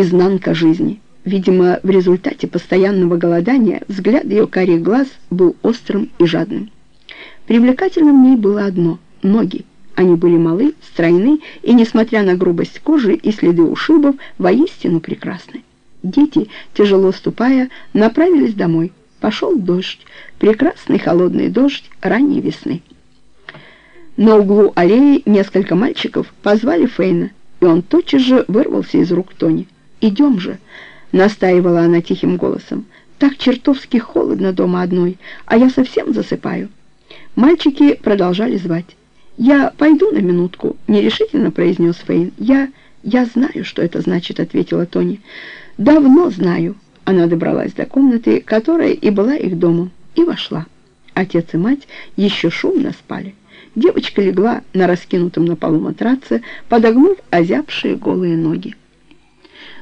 изнанка жизни. Видимо, в результате постоянного голодания взгляд ее карих глаз был острым и жадным. Привлекательным в ней было одно — ноги. Они были малы, стройны и, несмотря на грубость кожи и следы ушибов, воистину прекрасны. Дети, тяжело ступая, направились домой. Пошел дождь, прекрасный холодный дождь ранней весны. На углу аллеи несколько мальчиков позвали Фейна, и он тотчас же вырвался из рук Тони. «Идем же!» — настаивала она тихим голосом. «Так чертовски холодно дома одной, а я совсем засыпаю». Мальчики продолжали звать. «Я пойду на минутку», — нерешительно произнес Фейн. «Я... я знаю, что это значит», — ответила Тони. «Давно знаю». Она добралась до комнаты, которая и была их домом, и вошла. Отец и мать еще шумно спали. Девочка легла на раскинутом на полу матраце, подогнув озябшие голые ноги.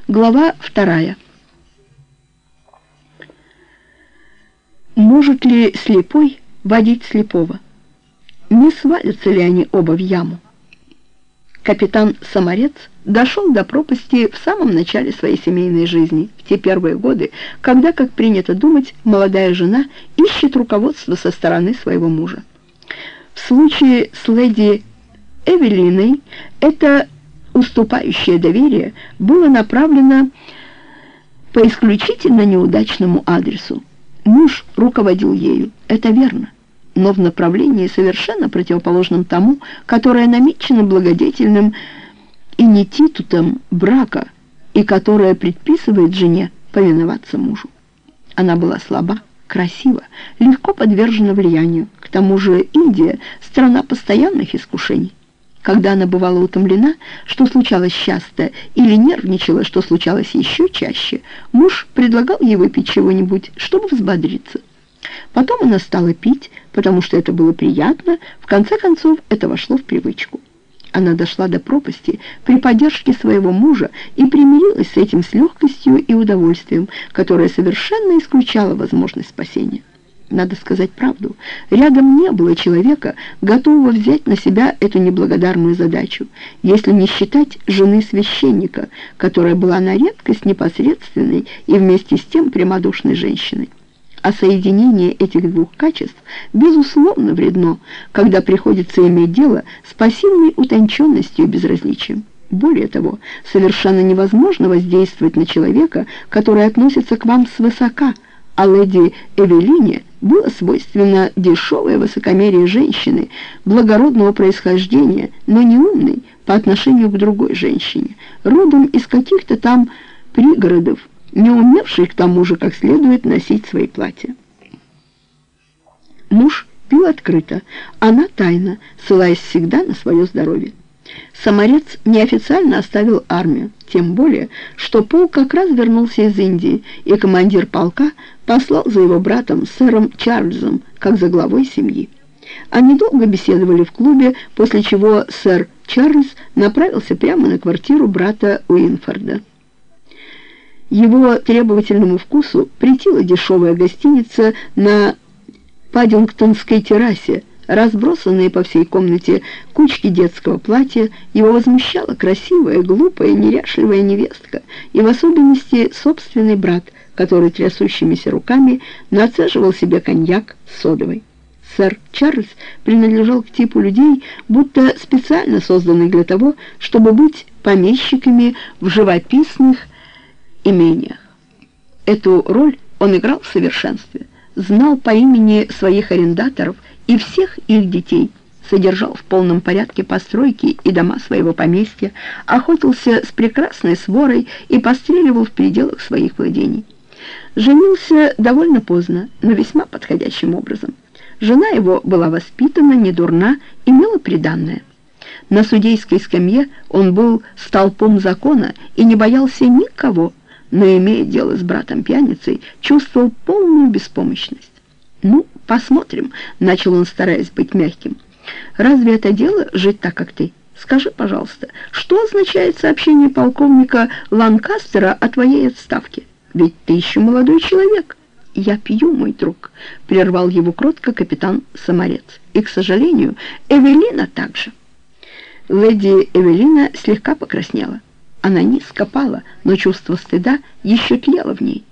Глава вторая. Может ли слепой водить слепого? Не свалятся ли они оба в яму? Капитан Саморец дошел до пропасти в самом начале своей семейной жизни, в те первые годы, когда, как принято думать, молодая жена ищет руководство со стороны своего мужа. В случае с леди Эвелиной это уступающее доверие было направлено по исключительно неудачному адресу. Муж руководил ею, это верно, но в направлении совершенно противоположном тому, которое намечено благодетельным инититутом брака и которое предписывает жене повиноваться мужу. Она была слаба, красива, легко подвержена влиянию. К тому же Индия — страна постоянных искушений. Когда она бывала утомлена, что случалось часто, или нервничала, что случалось еще чаще, муж предлагал ей выпить чего-нибудь, чтобы взбодриться. Потом она стала пить, потому что это было приятно, в конце концов это вошло в привычку. Она дошла до пропасти при поддержке своего мужа и примирилась с этим с легкостью и удовольствием, которое совершенно исключало возможность спасения. Надо сказать правду, рядом не было человека, готового взять на себя эту неблагодарную задачу, если не считать жены священника, которая была на редкость непосредственной и вместе с тем прямодушной женщиной. А соединение этих двух качеств, безусловно, вредно, когда приходится иметь дело с пассивной утонченностью и безразличием. Более того, совершенно невозможно воздействовать на человека, который относится к вам свысока, а леди Эвелине было свойственно дешевое высокомерие женщины, благородного происхождения, но не умной по отношению к другой женщине, родом из каких-то там пригородов, не умевший к тому же как следует носить свои платья. Муж пил открыто, она тайно, ссылаясь всегда на свое здоровье. Саморец неофициально оставил армию, тем более, что полк как раз вернулся из Индии, и командир полка послал за его братом, сэром Чарльзом, как за главой семьи. Они долго беседовали в клубе, после чего сэр Чарльз направился прямо на квартиру брата Уинфорда. Его требовательному вкусу претила дешевая гостиница на Паддингтонской террасе, разбросанные по всей комнате кучки детского платья, его возмущала красивая, глупая, неряшливая невестка, и в особенности собственный брат, который трясущимися руками нацеживал себе коньяк с содовой. Сэр Чарльз принадлежал к типу людей, будто специально созданных для того, чтобы быть помещиками в живописных имениях. Эту роль он играл в совершенстве, знал по имени своих арендаторов и всех их детей, содержал в полном порядке постройки и дома своего поместья, охотился с прекрасной сворой и постреливал в пределах своих владений. Женился довольно поздно, но весьма подходящим образом. Жена его была воспитана, недурна, имела приданное. На судейской скамье он был столпом закона и не боялся никого, но, имея дело с братом-пьяницей, чувствовал полную беспомощность. «Ну, посмотрим», — начал он, стараясь быть мягким. «Разве это дело жить так, как ты? Скажи, пожалуйста, что означает сообщение полковника Ланкастера о твоей отставке? Ведь ты еще молодой человек». «Я пью, мой друг», — прервал его кротко капитан Саморец. «И, к сожалению, Эвелина также». Леди Эвелина слегка покраснела. Она низко пала, но чувство стыда еще тлело в ней.